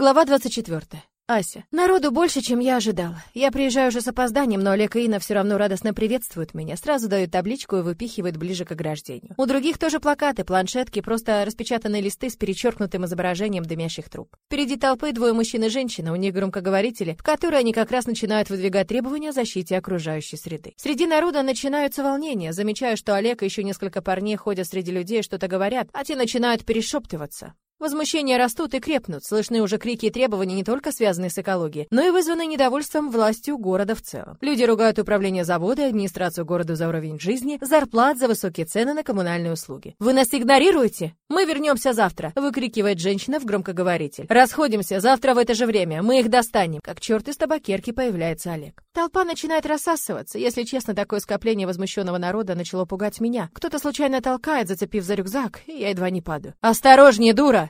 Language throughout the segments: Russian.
Глава 24. Ася. Народу больше, чем я ожидала. Я приезжаю уже с опозданием, но Олег и Инна все равно радостно приветствуют меня, сразу дают табличку и выпихивают ближе к ограждению. У других тоже плакаты, планшетки, просто распечатанные листы с перечеркнутым изображением дымящих труб. Впереди толпы двое мужчин и женщина, у них громкоговорители, в которые они как раз начинают выдвигать требования о защите окружающей среды. Среди народа начинаются волнения. Замечаю, что Олег и еще несколько парней ходят среди людей, что-то говорят, а те начинают перешептываться. Возмущения растут и крепнут, слышны уже крики и требования не только связанные с экологией, но и вызванные недовольством властью города в целом. Люди ругают управление завода администрацию города за уровень жизни, зарплат за высокие цены на коммунальные услуги. «Вы нас игнорируете? Мы вернемся завтра!» — выкрикивает женщина в громкоговоритель. «Расходимся, завтра в это же время, мы их достанем!» Как черт из табакерки появляется Олег. Толпа начинает рассасываться. Если честно, такое скопление возмущенного народа начало пугать меня. Кто-то случайно толкает, зацепив за рюкзак, и я едва не падаю. «Осторожнее, дура!»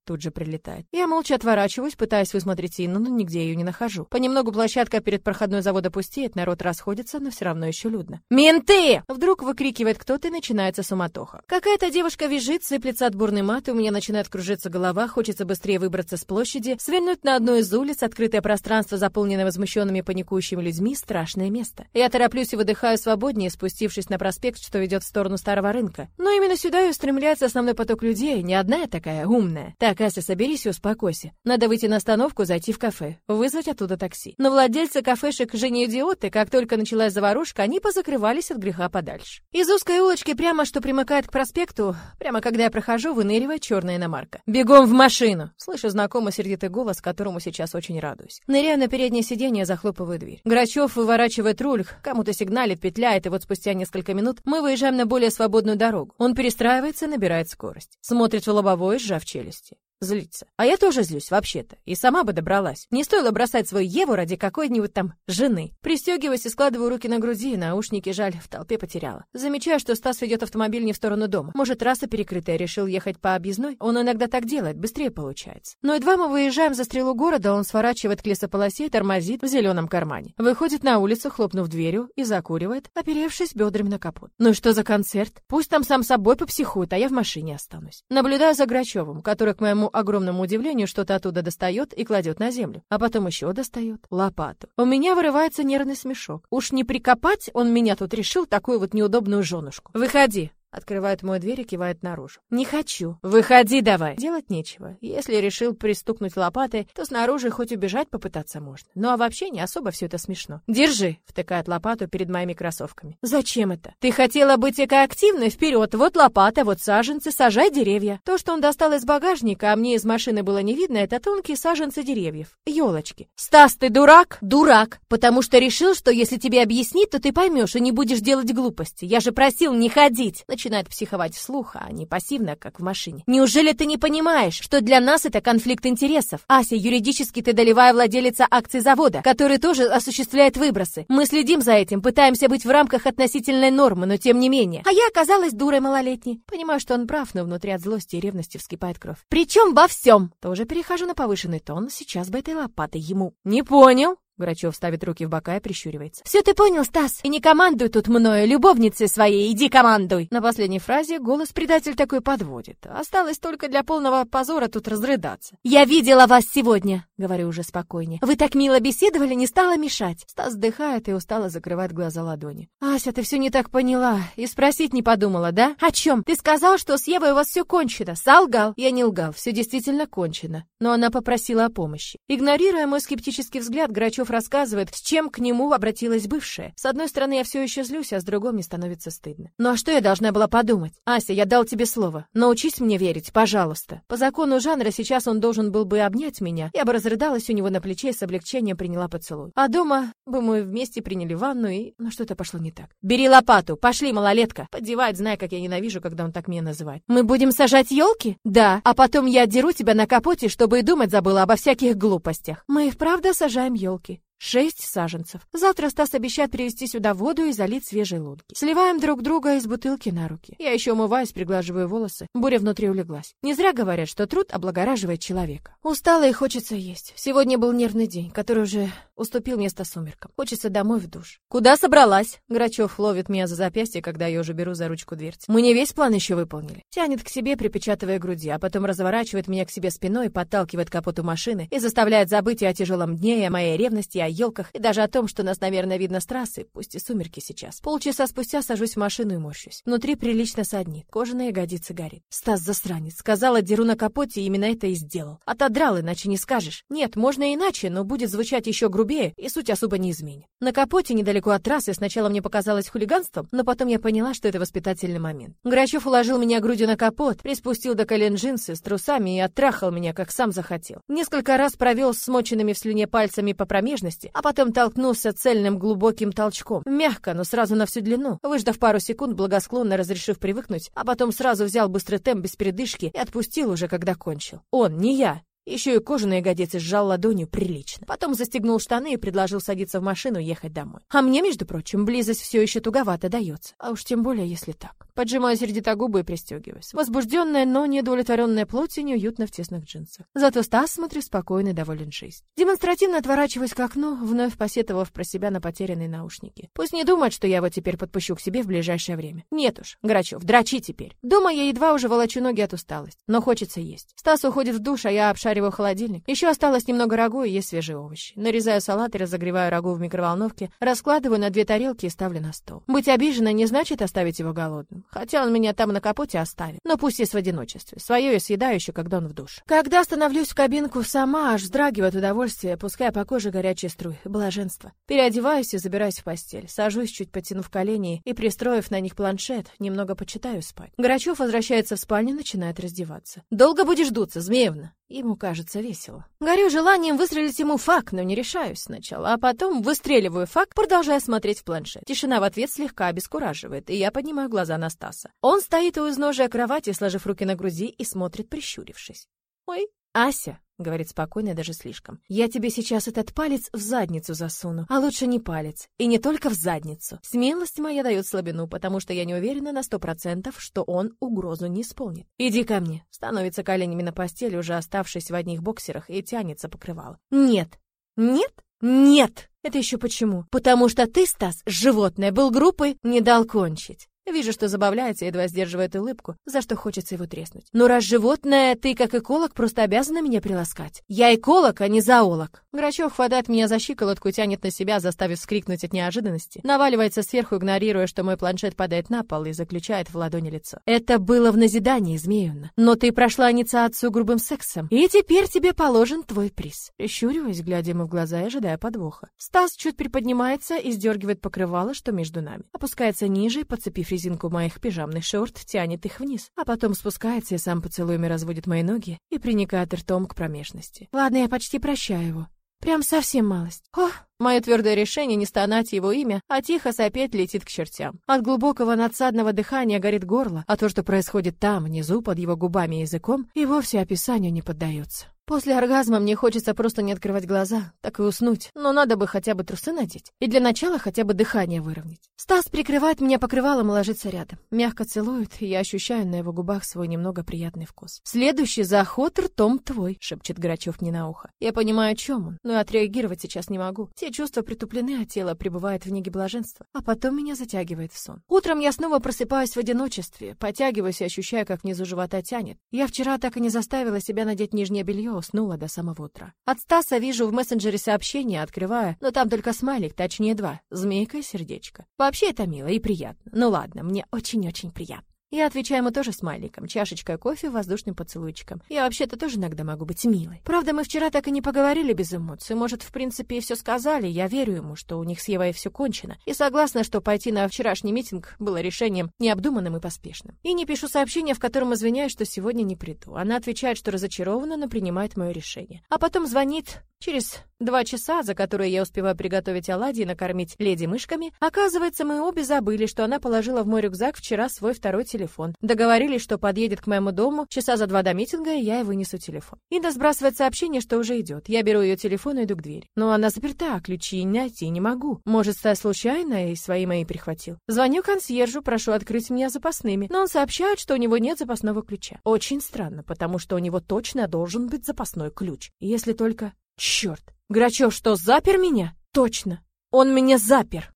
Тут же прилетает. Я молча отворачиваюсь, пытаясь высмотреть Инну, но нигде ее не нахожу. Понемногу площадка перед проходной завода пустеет, народ расходится, но все равно еще людно. «Менты!» Вдруг выкрикивает кто-то и начинается суматоха. Какая-то девушка визжит, сыплется отборный мат, и у меня начинает кружиться голова, хочется быстрее выбраться с площади, свернуть на одну из улиц, открытое пространство, заполненное возмущенными паникующими людьми, страшное место. Я тороплюсь и выдыхаю свободнее, спустившись на проспект, что ведет в сторону старого рынка. Но именно сюда и устремляется основной поток людей, не одна я такая умная. Так, Ася, соберись и успокойся. Надо выйти на остановку, зайти в кафе, вызвать оттуда такси. Но владельцы кафешек же не идиоты, как только началась заварушка, они позакрывались от греха подальше. Из узкой улочки прямо, что примыкает к проспекту, прямо когда я прохожу, выныривает черная иномарка. «Бегом в машину!» Слышу знакомый сердитый голос, которому сейчас очень радуюсь. Ныряю на переднее сиденье, захлопываю дверь. Грачев выворачивает руль, кому-то сигналит, петляет, и вот спустя несколько минут мы выезжаем на более свободную дорогу. Он перестраивается, набирает скорость. Смотрит в лобовое, сжав челюсти злится. А я тоже злюсь, вообще-то. И сама бы добралась. Не стоило бросать свою Еву ради какой-нибудь там жены. Пристегиваюсь и складываю руки на груди, наушники, жаль, в толпе потеряла. Замечаю, что Стас ведет автомобиль не в сторону дома. Может, трасса перекрытая, решил ехать по объездной? Он иногда так делает, быстрее получается. Но едва мы выезжаем за стрелу города, он сворачивает к лесополосе и тормозит в зеленом кармане. Выходит на улицу, хлопнув дверью, и закуривает, оперевшись бедрами на капот. Ну и что за концерт? Пусть там сам собой попсихует, а я в машине останусь. Наблюдаю за Грачевым, который, к моему огромному удивлению что-то оттуда достает и кладет на землю, а потом еще достает лопату. У меня вырывается нервный смешок. Уж не прикопать он меня тут решил такую вот неудобную женушку. Выходи, Открывает мою дверь и кивает наружу. «Не хочу». «Выходи давай». Делать нечего. Если решил пристукнуть лопатой, то снаружи хоть убежать попытаться можно. Ну а вообще не особо все это смешно. «Держи», — втыкает лопату перед моими кроссовками. «Зачем это?» «Ты хотела быть экоактивной? Вперед! Вот лопата, вот саженцы, сажай деревья». То, что он достал из багажника, а мне из машины было не видно, это тонкие саженцы деревьев. Елочки. «Стас, ты дурак?» «Дурак, потому что решил, что если тебе объяснить, то ты поймешь и не будешь делать глупости. Я же просил не ходить» начинает психовать вслух, а не пассивно, как в машине. Неужели ты не понимаешь, что для нас это конфликт интересов? Ася, юридически ты долевая владелица акций завода, который тоже осуществляет выбросы. Мы следим за этим, пытаемся быть в рамках относительной нормы, но тем не менее. А я оказалась дурой малолетней. Понимаю, что он прав, но внутри от злости и ревности вскипает кровь. Причем во всем. Тоже перехожу на повышенный тон, сейчас бы этой лопатой ему. Не понял? Грачев ставит руки в бока и прищуривается. «Все ты понял, Стас? И не командуй тут мною, любовнице своей, иди командуй!» На последней фразе голос предатель такой подводит. Осталось только для полного позора тут разрыдаться. «Я видела вас сегодня!» — говорю уже спокойнее. «Вы так мило беседовали, не стала мешать!» Стас вздыхает и устало закрывает глаза ладони. «Ася, ты все не так поняла. И спросить не подумала, да? О чем? Ты сказал, что с Евой у вас все кончено. Солгал?» Я не лгал, все действительно кончено. Но она попросила о помощи. Игнорируя мой скептический взгляд, Грачев рассказывает, с чем к нему обратилась бывшая. С одной стороны, я все еще злюсь, а с другой мне становится стыдно. Ну а что я должна была подумать? Ася, я дал тебе слово. Научись мне верить, пожалуйста. По закону жанра сейчас он должен был бы обнять меня. Я бы разрыдалась у него на плече и с облегчением приняла поцелуй. А дома бы мы вместе приняли ванну и... Ну что-то пошло не так. Бери лопату, пошли, малолетка. Поддевает, зная, как я ненавижу, когда он так меня называет. Мы будем сажать елки? Да. А потом я отдеру тебя на капоте, чтобы и думать забыла обо всяких глупостях. Мы и вправду сажаем елки. Шесть саженцев. Завтра Стас обещает привезти сюда воду и залить свежей лунки. Сливаем друг друга из бутылки на руки. Я еще умываюсь, приглаживаю волосы. Буря внутри улеглась. Не зря говорят, что труд облагораживает человека. Устала и хочется есть. Сегодня был нервный день, который уже уступил место сумеркам. Хочется домой в душ. Куда собралась? Грачев ловит меня за запястье, когда я уже беру за ручку дверцы. Мы не весь план еще выполнили. Тянет к себе, припечатывая груди, а потом разворачивает меня к себе спиной, подталкивает капоту машины и заставляет забыть и о тяжелом дне, и о моей ревности, и о елках, и даже о том, что нас, наверное, видно с трассы, пусть и сумерки сейчас. Полчаса спустя сажусь в машину и морщусь. Внутри прилично саднит, кожа на ягодице горит. Стас засранец. Сказала, деру на капоте, и именно это и сделал. Отодрал, иначе не скажешь. Нет, можно иначе, но будет звучать еще грубее, и суть особо не изменит. На капоте, недалеко от трассы, сначала мне показалось хулиганством, но потом я поняла, что это воспитательный момент. Грачев уложил меня грудью на капот, приспустил до колен джинсы с трусами и оттрахал меня, как сам захотел. Несколько раз провел смоченными в слюне пальцами по промежности, а потом толкнулся цельным глубоким толчком. Мягко, но сразу на всю длину. Выждав пару секунд, благосклонно разрешив привыкнуть, а потом сразу взял быстрый темп без передышки и отпустил уже, когда кончил. Он, не я. Еще и кожу на сжал ладонью прилично. Потом застегнул штаны и предложил садиться в машину и ехать домой. А мне, между прочим, близость все еще туговато дается. А уж тем более, если так. Поджимаю сердито губы и пристегиваюсь. Возбужденная, но неудовлетворенная плотью неуютно в тесных джинсах. Зато Стас смотрит спокойно и доволен жизнью. Демонстративно отворачиваюсь к окну, вновь посетовав про себя на потерянные наушники. Пусть не думает, что я его теперь подпущу к себе в ближайшее время. Нет уж, Грачев, дрочи теперь. Дома я едва уже волочу ноги от усталости, но хочется есть. Стас уходит в душ, а я обшариваю обшариваю холодильник. Еще осталось немного рагу и есть свежие овощи. Нарезаю салат и разогреваю рагу в микроволновке, раскладываю на две тарелки и ставлю на стол. Быть обиженной не значит оставить его голодным. Хотя он меня там на капоте оставит. Но пусть есть в одиночестве. Свое я съедаю еще, когда он в душ. Когда становлюсь в кабинку сама, аж вздрагиваю от удовольствия, пуская по коже горячие струи. Блаженство. Переодеваюсь и забираюсь в постель. Сажусь, чуть потянув колени и, пристроив на них планшет, немного почитаю спать. Грачев возвращается в спальню, начинает раздеваться. «Долго будешь дуться, Змеевна?» Ему кажется весело. Горю желанием выстрелить ему фак, но не решаюсь сначала, а потом выстреливаю фак, продолжая смотреть в планшет. Тишина в ответ слегка обескураживает, и я поднимаю глаза на Стаса. Он стоит у изножия кровати, сложив руки на груди и смотрит, прищурившись. «Ой, Ася!» — говорит спокойно, даже слишком. «Я тебе сейчас этот палец в задницу засуну, а лучше не палец, и не только в задницу. Смелость моя дает слабину, потому что я не уверена на сто процентов, что он угрозу не исполнит. Иди ко мне!» Становится коленями на постели, уже оставшись в одних боксерах, и тянется покрывало. «Нет! Нет! Нет!» Это еще почему? Потому что ты, Стас, животное, был группой, не дал кончить. Вижу, что забавляется, едва сдерживает улыбку, за что хочется его треснуть. Но раз животное, ты, как эколог, просто обязана меня приласкать. Я эколог, а не зоолог. Грачев хватает меня за щиколотку и тянет на себя, заставив вскрикнуть от неожиданности. Наваливается сверху, игнорируя, что мой планшет падает на пол и заключает в ладони лицо. Это было в назидании, Змеюна. Но ты прошла инициацию грубым сексом, и теперь тебе положен твой приз. Прищуриваясь, глядя ему в глаза и ожидая подвоха. Стас чуть приподнимается и сдергивает покрывало, что между нами. Опускается ниже, подцепив резинку моих пижамных шорт, тянет их вниз, а потом спускается и сам поцелуями разводит мои ноги и приникает ртом к промежности. Ладно, я почти прощаю его. Прям совсем малость. Ох, Мое твердое решение не стонать его имя, а тихо сопеть летит к чертям. От глубокого надсадного дыхания горит горло, а то, что происходит там, внизу, под его губами и языком, и вовсе описанию не поддается. После оргазма мне хочется просто не открывать глаза, так и уснуть. Но надо бы хотя бы трусы надеть. И для начала хотя бы дыхание выровнять. Стас прикрывает меня покрывалом и ложится рядом. Мягко целует, и я ощущаю на его губах свой немного приятный вкус. «Следующий заход ртом твой», — шепчет Грачев мне на ухо. Я понимаю, о чем он, но отреагировать сейчас не могу. Те чувства притуплены, а тело пребывает в неге блаженства. А потом меня затягивает в сон. Утром я снова просыпаюсь в одиночестве, потягиваюсь и ощущаю, как внизу живота тянет. Я вчера так и не заставила себя надеть нижнее белье, уснула до самого утра. От Стаса вижу в мессенджере сообщение, открываю, но там только смайлик, точнее два, змейка и сердечко. Вообще это мило и приятно. Ну ладно, мне очень-очень приятно. Я отвечаю ему тоже смайликом, чашечкой кофе, воздушным поцелуйчиком. Я вообще-то тоже иногда могу быть милой. Правда, мы вчера так и не поговорили без эмоций. Может, в принципе, и все сказали. Я верю ему, что у них с Евой все кончено. И согласна, что пойти на вчерашний митинг было решением необдуманным и поспешным. И не пишу сообщение, в котором извиняюсь, что сегодня не приду. Она отвечает, что разочарована, но принимает мое решение. А потом звонит Через два часа, за которые я успеваю приготовить оладьи и накормить леди мышками, оказывается, мы обе забыли, что она положила в мой рюкзак вчера свой второй телефон. Договорились, что подъедет к моему дому часа за два до митинга, и я ей вынесу телефон. Инна сбрасывает сообщение, что уже идет. Я беру ее телефон и иду к двери. Но она заперта, ключи найти не могу. Может, Стас случайно и свои мои прихватил. Звоню консьержу, прошу открыть меня запасными, но он сообщает, что у него нет запасного ключа. Очень странно, потому что у него точно должен быть запасной ключ. Если только... Черт! Грачев что, запер меня? Точно! Он меня запер!